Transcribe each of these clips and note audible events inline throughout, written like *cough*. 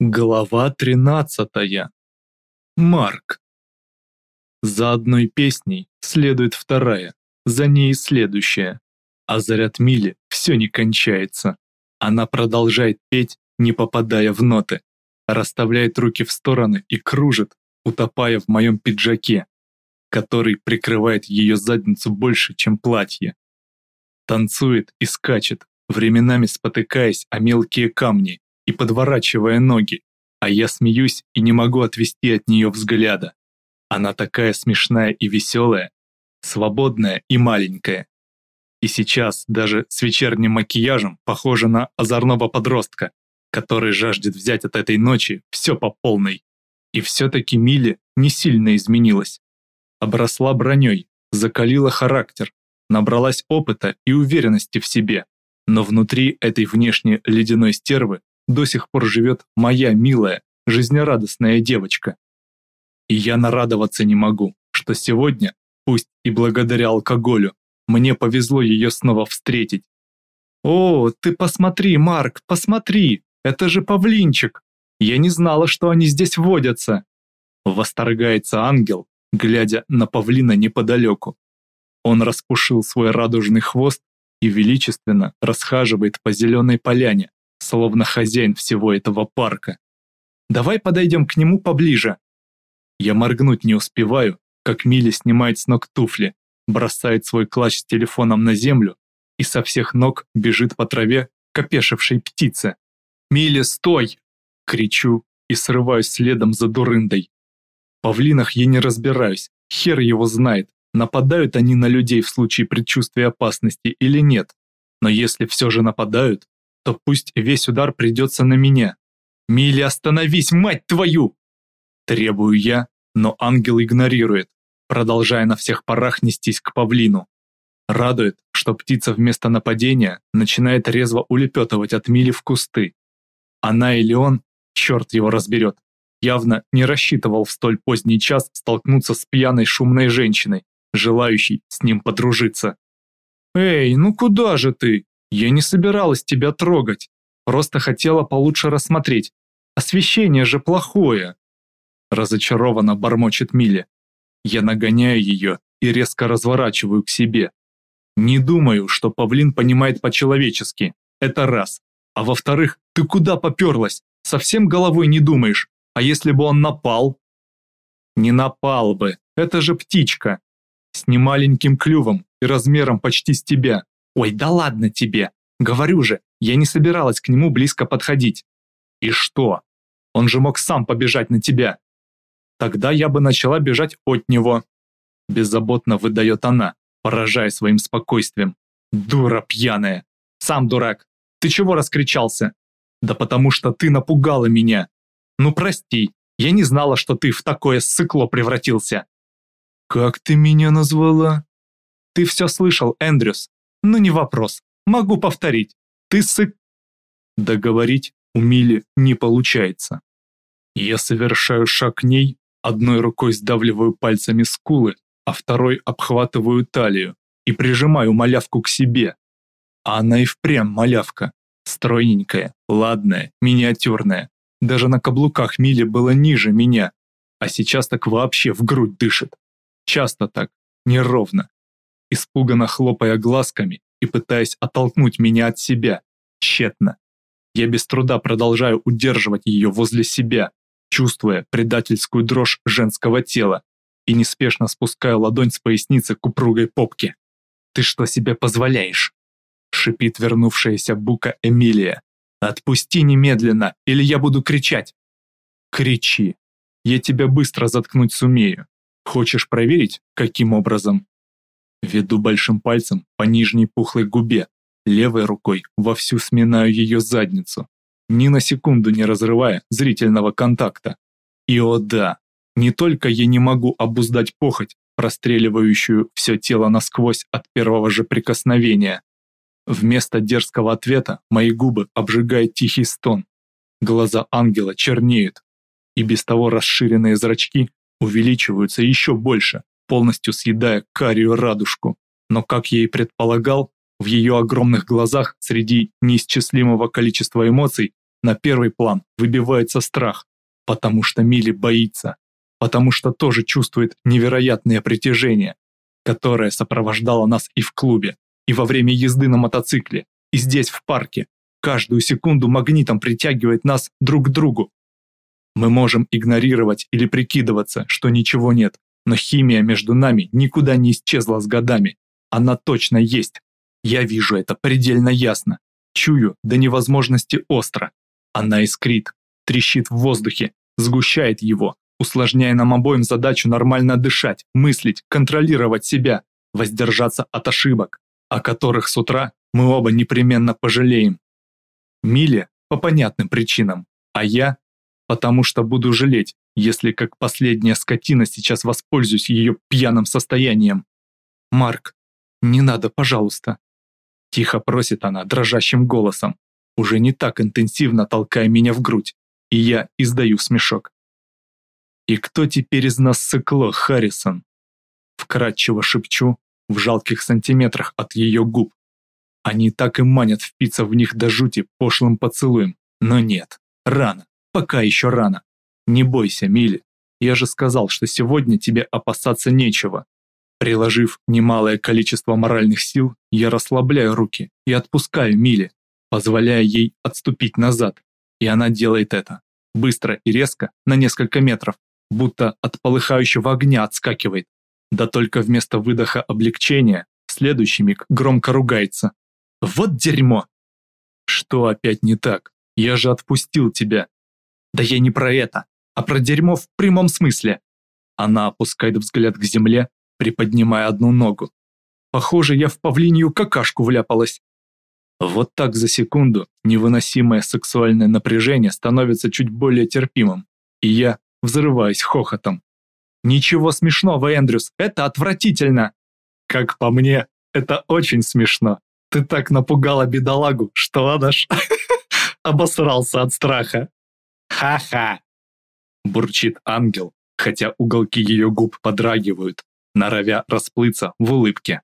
Глава 13. Марк. За одной песней следует вторая, за ней следующая. А заряд Мили все не кончается. Она продолжает петь, не попадая в ноты, расставляет руки в стороны и кружит, утопая в моем пиджаке, который прикрывает ее задницу больше, чем платье. Танцует и скачет, временами спотыкаясь о мелкие камни, и подворачивая ноги, а я смеюсь и не могу отвести от нее взгляда. Она такая смешная и веселая, свободная и маленькая. И сейчас даже с вечерним макияжем похожа на озорного подростка, который жаждет взять от этой ночи все по полной. И все-таки Милли не сильно изменилась. Обросла броней, закалила характер, набралась опыта и уверенности в себе. Но внутри этой внешней ледяной стервы до сих пор живет моя милая, жизнерадостная девочка. И я нарадоваться не могу, что сегодня, пусть и благодаря алкоголю, мне повезло ее снова встретить. «О, ты посмотри, Марк, посмотри, это же павлинчик! Я не знала, что они здесь водятся!» Восторгается ангел, глядя на павлина неподалеку. Он распушил свой радужный хвост и величественно расхаживает по зеленой поляне, словно хозяин всего этого парка. Давай подойдем к нему поближе. Я моргнуть не успеваю, как Милли снимает с ног туфли, бросает свой клатч с телефоном на землю и со всех ног бежит по траве к опешившей птице. «Милли, стой!» — кричу и срываюсь следом за дурындой. Павлинах я не разбираюсь, хер его знает, нападают они на людей в случае предчувствия опасности или нет. Но если все же нападают, то пусть весь удар придется на меня. «Милли, остановись, мать твою!» Требую я, но ангел игнорирует, продолжая на всех парах нестись к павлину. Радует, что птица вместо нападения начинает резво улепетывать от Мили в кусты. Она или он, черт его разберет, явно не рассчитывал в столь поздний час столкнуться с пьяной шумной женщиной, желающей с ним подружиться. «Эй, ну куда же ты?» Я не собиралась тебя трогать, просто хотела получше рассмотреть. Освещение же плохое. Разочарованно бормочет Миле. Я нагоняю ее и резко разворачиваю к себе. Не думаю, что павлин понимает по-человечески. Это раз. А во-вторых, ты куда поперлась? Совсем головой не думаешь. А если бы он напал? Не напал бы. Это же птичка. С немаленьким клювом и размером почти с тебя. «Ой, да ладно тебе! Говорю же, я не собиралась к нему близко подходить». «И что? Он же мог сам побежать на тебя». «Тогда я бы начала бежать от него». Беззаботно выдает она, поражая своим спокойствием. «Дура пьяная! Сам дурак! Ты чего раскричался?» «Да потому что ты напугала меня!» «Ну прости, я не знала, что ты в такое сыкло превратился!» «Как ты меня назвала?» «Ты все слышал, Эндрюс. Ну не вопрос. Могу повторить. Ты сык... Договорить у Мили не получается. Я совершаю шаг к ней, одной рукой сдавливаю пальцами скулы, а второй обхватываю талию и прижимаю малявку к себе. А она и впрямь малявка. Стройненькая, ладная, миниатюрная. Даже на каблуках Мили было ниже меня, а сейчас так вообще в грудь дышит. Часто так, неровно, испуганно хлопая глазками и пытаясь оттолкнуть меня от себя. Тщетно. Я без труда продолжаю удерживать ее возле себя, чувствуя предательскую дрожь женского тела и неспешно спускаю ладонь с поясницы к упругой попке. «Ты что себе позволяешь?» шипит вернувшаяся бука Эмилия. «Отпусти немедленно, или я буду кричать!» «Кричи! Я тебя быстро заткнуть сумею. Хочешь проверить, каким образом?» Веду большим пальцем по нижней пухлой губе, левой рукой вовсю сминаю ее задницу, ни на секунду не разрывая зрительного контакта. И о да, не только я не могу обуздать похоть, простреливающую все тело насквозь от первого же прикосновения. Вместо дерзкого ответа мои губы обжигает тихий стон. Глаза ангела чернеют, и без того расширенные зрачки увеличиваются еще больше, полностью съедая карию радужку. Но, как я и предполагал, в ее огромных глазах среди неисчислимого количества эмоций на первый план выбивается страх, потому что Мили боится, потому что тоже чувствует невероятное притяжение, которое сопровождало нас и в клубе, и во время езды на мотоцикле, и здесь в парке. Каждую секунду магнитом притягивает нас друг к другу. Мы можем игнорировать или прикидываться, что ничего нет, но химия между нами никуда не исчезла с годами. Она точно есть. Я вижу это предельно ясно. Чую до невозможности остро. Она искрит, трещит в воздухе, сгущает его, усложняя нам обоим задачу нормально дышать, мыслить, контролировать себя, воздержаться от ошибок, о которых с утра мы оба непременно пожалеем. Миле по понятным причинам, а я потому что буду жалеть, если как последняя скотина сейчас воспользуюсь ее пьяным состоянием. Марк, не надо, пожалуйста. Тихо просит она дрожащим голосом, уже не так интенсивно толкая меня в грудь, и я издаю смешок. «И кто теперь из нас сыкло, Харрисон?» Вкратчиво шепчу в жалких сантиметрах от ее губ. Они так и манят впиться в них до жути пошлым поцелуем, но нет, рано, пока еще рано. Не бойся, Милли, я же сказал, что сегодня тебе опасаться нечего. Приложив немалое количество моральных сил, я расслабляю руки и отпускаю Милли, позволяя ей отступить назад. И она делает это. Быстро и резко, на несколько метров, будто от полыхающего огня отскакивает. Да только вместо выдоха облегчения, в следующий миг громко ругается. «Вот дерьмо!» «Что опять не так? Я же отпустил тебя!» «Да я не про это, а про дерьмо в прямом смысле!» Она опускает взгляд к земле, приподнимая одну ногу. «Похоже, я в павлинью какашку вляпалась!» Вот так за секунду невыносимое сексуальное напряжение становится чуть более терпимым, и я взрываюсь хохотом. «Ничего смешного, Эндрюс, это отвратительно!» «Как по мне, это очень смешно. Ты так напугала бедолагу, что он аж *laughs* обосрался от страха». «Ха-ха!» Бурчит ангел, хотя уголки ее губ подрагивают, норовя расплыться в улыбке.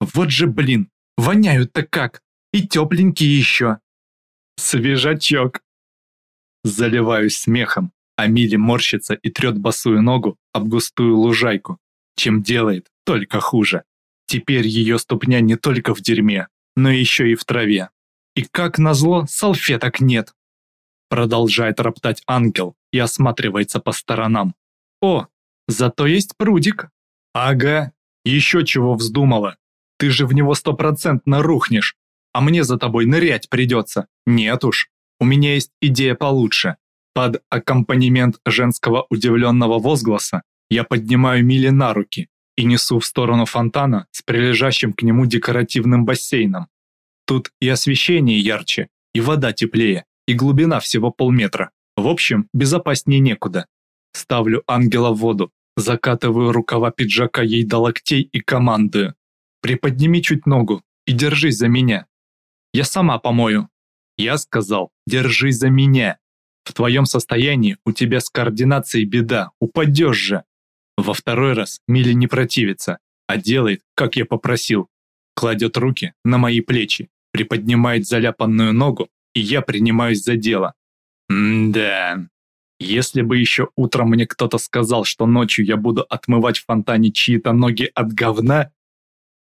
«Вот же, блин, воняют-то как! И тепленькие еще!» «Свежачок!» Заливаюсь смехом, а Милли морщится и трет босую ногу об густую лужайку, чем делает только хуже. Теперь ее ступня не только в дерьме, но еще и в траве. И как назло, салфеток нет. Продолжает роптать ангел и осматривается по сторонам. О, зато есть прудик. Ага, еще чего вздумала. Ты же в него стопроцентно рухнешь, а мне за тобой нырять придется. Нет уж, у меня есть идея получше. Под аккомпанемент женского удивленного возгласа я поднимаю Мили на руки и несу в сторону фонтана с прилежащим к нему декоративным бассейном. Тут и освещение ярче, и вода теплее, и глубина всего полметра. В общем, безопаснее некуда. Ставлю ангела в воду, закатываю рукава пиджака ей до локтей и командую. Приподними чуть ногу и держись за меня. Я сама помою. Я сказал, держись за меня. В твоем состоянии у тебя с координацией беда, упадешь же. Во второй раз Милли не противится, а делает, как я попросил. Кладет руки на мои плечи, приподнимает заляпанную ногу, и я принимаюсь за дело. М-да. Если бы еще утром мне кто-то сказал, что ночью я буду отмывать в фонтане чьи-то ноги от говна,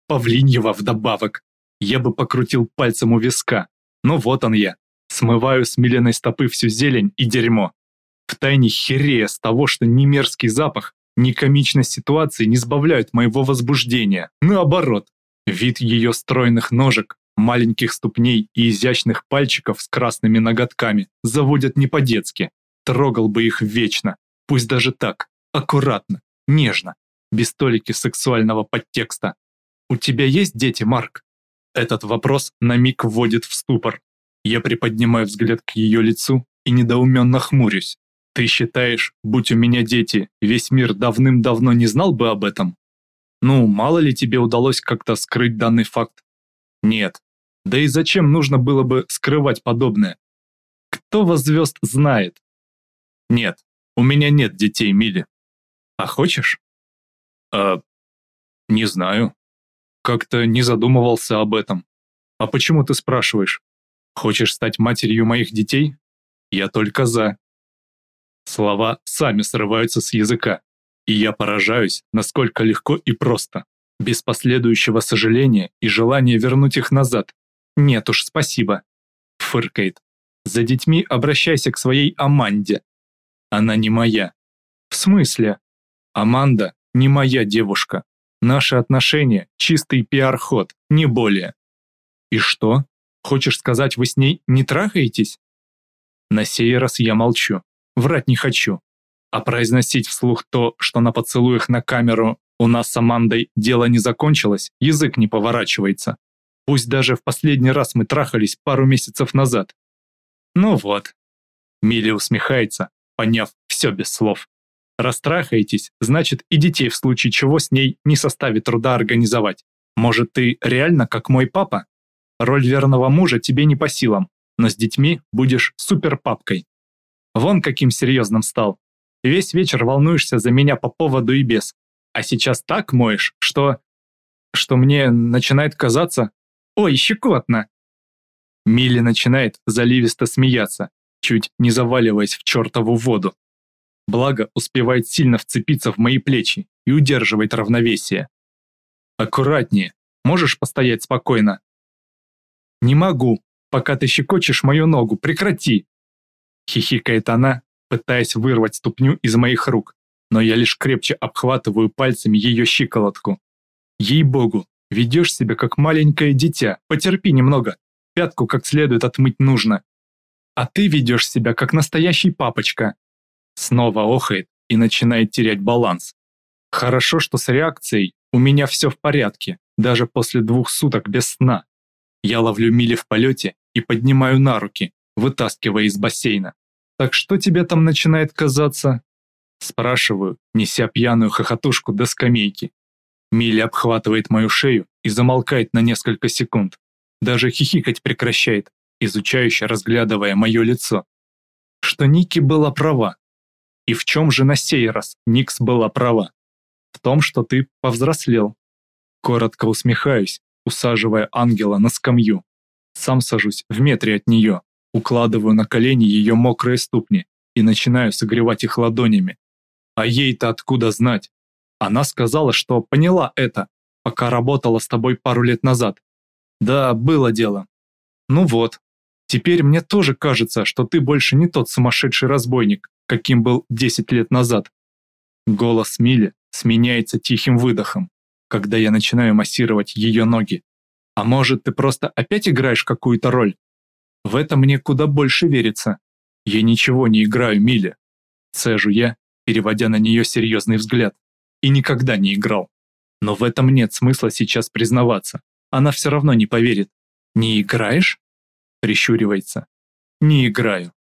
Павлиньева вдобавок, я бы покрутил пальцем у виска. Но вот он я, Смываю с Миленой стопы всю зелень и дерьмо. Втайне херея с того, что ни мерзкий запах, ни комичность ситуации не сбавляют моего возбуждения. Наоборот, вид ее стройных ножек, маленьких ступней и изящных пальчиков с красными ноготками заводят не по-детски. Трогал бы их вечно, пусть даже так, аккуратно, нежно, без толики сексуального подтекста. «У тебя есть дети, Марк?» Этот вопрос на миг вводит в ступор. Я приподнимаю взгляд к ее лицу и недоуменно хмурюсь. Ты считаешь, будь у меня дети, весь мир давным-давно не знал бы об этом? Ну, мало ли тебе удалось как-то скрыть данный факт? Нет. Да и зачем нужно было бы скрывать подобное? Кто вас звезд знает? Нет, у меня нет детей, Мили. А хочешь? А, не знаю. Как-то не задумывался об этом. А почему ты спрашиваешь? Хочешь стать матерью моих детей? Я только за. Слова сами срываются с языка, и я поражаюсь, насколько легко и просто, без последующего сожаления и желания вернуть их назад. Нет уж, спасибо. Фыркает. За детьми обращайся к своей Аманде. Она не моя. В смысле? Аманда не моя девушка. Наши отношения – чистый пиар-ход, не более. И что? Хочешь сказать, вы с ней не трахаетесь? На сей раз я молчу. Врать не хочу. А произносить вслух то, что на поцелуях на камеру у нас с Амандой дело не закончилось, язык не поворачивается. Пусть даже в последний раз мы трахались пару месяцев назад. Ну вот. Милли усмехается, поняв все без слов. Растрахаетесь, значит и детей в случае чего с ней не составит труда организовать. Может, ты реально как мой папа? Роль верного мужа тебе не по силам, но с детьми будешь суперпапкой. Вон каким серьезным стал. Весь вечер волнуешься за меня по поводу и без. А сейчас так моешь, что... Что мне начинает казаться... Ой, щекотно! Милли начинает заливисто смеяться, чуть не заваливаясь в чертову воду. Благо, успевает сильно вцепиться в мои плечи и удерживает равновесие. Аккуратнее, можешь постоять спокойно? Не могу, пока ты щекочешь мою ногу, прекрати! Хихикает она, пытаясь вырвать ступню из моих рук, но я лишь крепче обхватываю пальцами ее щиколотку. Ей-богу, ведешь себя как маленькое дитя, потерпи немного, пятку как следует отмыть нужно. А ты ведешь себя как настоящий папочка, Снова охает и начинает терять баланс. Хорошо, что с реакцией у меня все в порядке, даже после двух суток без сна. Я ловлю мили в полете и поднимаю на руки, вытаскивая из бассейна. «Так что тебе там начинает казаться?» Спрашиваю, неся пьяную хохотушку до скамейки. Милли обхватывает мою шею и замолкает на несколько секунд. Даже хихикать прекращает, изучающе разглядывая мое лицо. Что Ники была права, и в чем же на сей раз Никс была права? В том, что ты повзрослел. Коротко усмехаюсь, усаживая ангела на скамью. Сам сажусь в метре от нее, укладываю на колени ее мокрые ступни и начинаю согревать их ладонями. А ей-то откуда знать? Она сказала, что поняла это, пока работала с тобой пару лет назад. Да, было дело. Ну вот, теперь мне тоже кажется, что ты больше не тот сумасшедший разбойник, каким был 10 лет назад. Голос Мили сменяется тихим выдохом, когда я начинаю массировать ее ноги. А может, ты просто опять играешь какую-то роль? В это мне куда больше верится. Я ничего не играю, Миле. Цежу я, переводя на нее серьезный взгляд. И никогда не играл. Но в этом нет смысла сейчас признаваться. Она все равно не поверит. «Не играешь?» Прищуривается. «Не играю».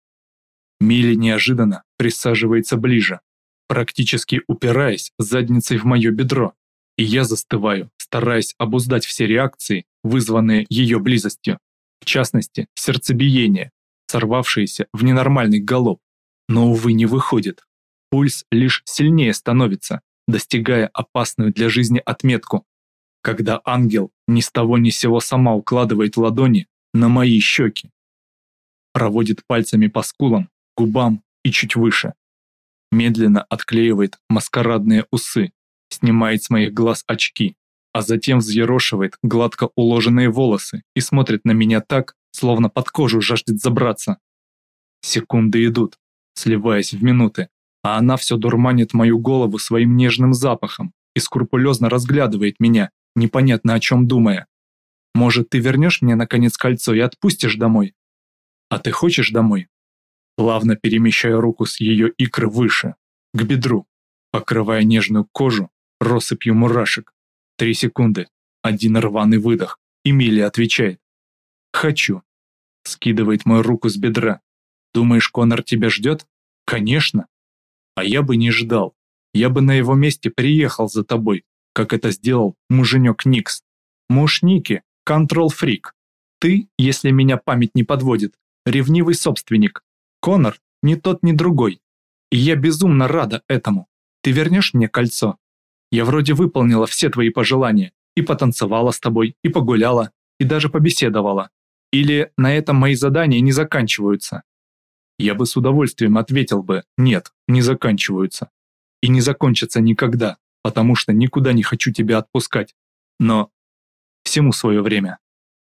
Милли неожиданно присаживается ближе, практически упираясь задницей в мое бедро, и я застываю, стараясь обуздать все реакции, вызванные ее близостью, в частности, сердцебиение, сорвавшееся в ненормальный галоп. Но, увы, не выходит. Пульс лишь сильнее становится, достигая опасную для жизни отметку, когда ангел ни с того ни сего сама укладывает ладони на мои щеки, проводит пальцами по скулам, губам и чуть выше. Медленно отклеивает маскарадные усы, снимает с моих глаз очки, а затем взъерошивает гладко уложенные волосы и смотрит на меня так, словно под кожу жаждет забраться. Секунды идут, сливаясь в минуты, а она все дурманит мою голову своим нежным запахом и скрупулезно разглядывает меня, непонятно о чем думая. Может, ты вернешь мне наконец кольцо и отпустишь домой? А ты хочешь домой? плавно перемещая руку с ее икры выше, к бедру, покрывая нежную кожу россыпью мурашек. Три секунды, один рваный выдох, Эмилия отвечает. «Хочу». Скидывает мою руку с бедра. «Думаешь, Конор тебя ждет?» «Конечно». «А я бы не ждал. Я бы на его месте приехал за тобой, как это сделал муженек Никс. Муж Ники, контрол-фрик. Ты, если меня память не подводит, ревнивый собственник, Конор ни тот, ни другой. И я безумно рада этому. Ты вернешь мне кольцо? Я вроде выполнила все твои пожелания. И потанцевала с тобой, и погуляла, и даже побеседовала. Или на этом мои задания не заканчиваются? Я бы с удовольствием ответил бы «нет, не заканчиваются». И не закончатся никогда, потому что никуда не хочу тебя отпускать. Но всему свое время.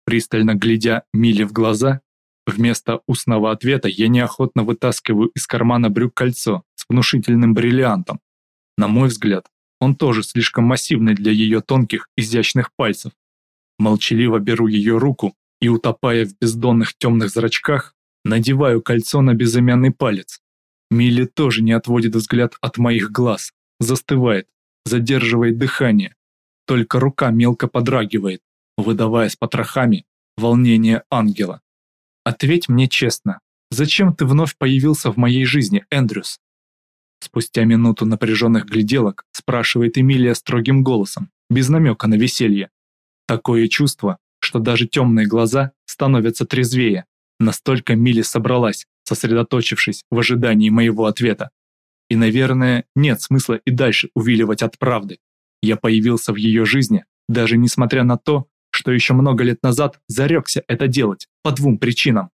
Пристально глядя Миле в глаза, вместо устного ответа я неохотно вытаскиваю из кармана брюк кольцо с внушительным бриллиантом. На мой взгляд, он тоже слишком массивный для ее тонких, изящных пальцев. Молчаливо беру ее руку и, утопая в бездонных темных зрачках, надеваю кольцо на безымянный палец. Милли тоже не отводит взгляд от моих глаз, застывает, задерживает дыхание. Только рука мелко подрагивает, выдавая с потрохами волнение ангела. «Ответь мне честно, зачем ты вновь появился в моей жизни, Эндрюс?» Спустя минуту напряженных гляделок спрашивает Эмилия строгим голосом, без намека на веселье. Такое чувство, что даже темные глаза становятся трезвее. Настолько Милли собралась, сосредоточившись в ожидании моего ответа. И, наверное, нет смысла и дальше увиливать от правды. Я появился в ее жизни, даже несмотря на то, что еще много лет назад зарекся это делать по двум причинам.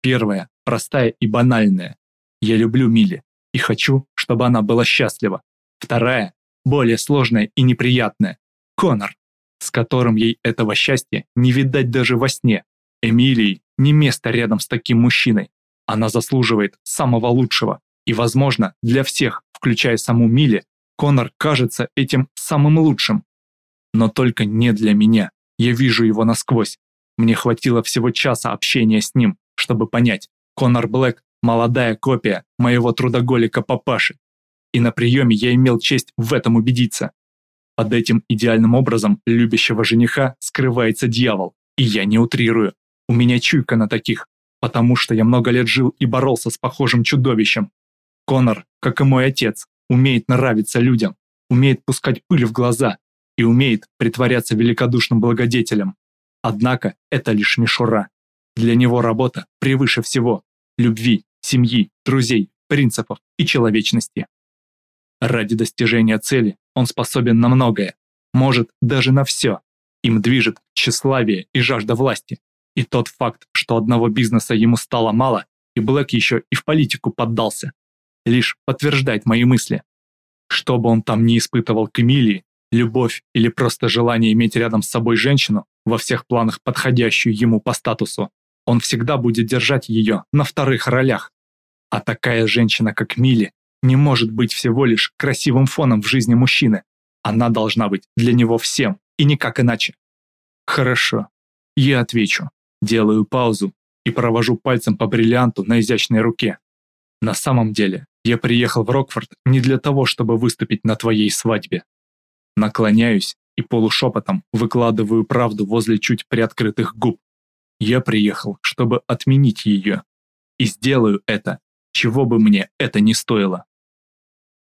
Первая, простая и банальная. Я люблю Милли и хочу, чтобы она была счастлива. Вторая, более сложная и неприятная. Конор, с которым ей этого счастья не видать даже во сне. Эмилии не место рядом с таким мужчиной. Она заслуживает самого лучшего. И, возможно, для всех, включая саму Милли, Конор кажется этим самым лучшим. Но только не для меня. Я вижу его насквозь. Мне хватило всего часа общения с ним, чтобы понять, Конор Блэк – молодая копия моего трудоголика-папаши. И на приеме я имел честь в этом убедиться. Под этим идеальным образом любящего жениха скрывается дьявол. И я не утрирую. У меня чуйка на таких, потому что я много лет жил и боролся с похожим чудовищем. Конор, как и мой отец, умеет нравиться людям, умеет пускать пыль в глаза и умеет притворяться великодушным благодетелем. Однако это лишь мишура. Для него работа превыше всего любви, семьи, друзей, принципов и человечности. Ради достижения цели он способен на многое, может даже на все. Им движет тщеславие и жажда власти. И тот факт, что одного бизнеса ему стало мало, и Блэк еще и в политику поддался, лишь подтверждает мои мысли. Что бы он там ни испытывал к Эмилии, любовь или просто желание иметь рядом с собой женщину, во всех планах подходящую ему по статусу, он всегда будет держать ее на вторых ролях. А такая женщина, как Милли, не может быть всего лишь красивым фоном в жизни мужчины. Она должна быть для него всем, и никак иначе. Хорошо, я отвечу. Делаю паузу и провожу пальцем по бриллианту на изящной руке. На самом деле, я приехал в Рокфорд не для того, чтобы выступить на твоей свадьбе. Наклоняюсь и полушепотом выкладываю правду возле чуть приоткрытых губ. Я приехал, чтобы отменить ее. И сделаю это, чего бы мне это ни стоило.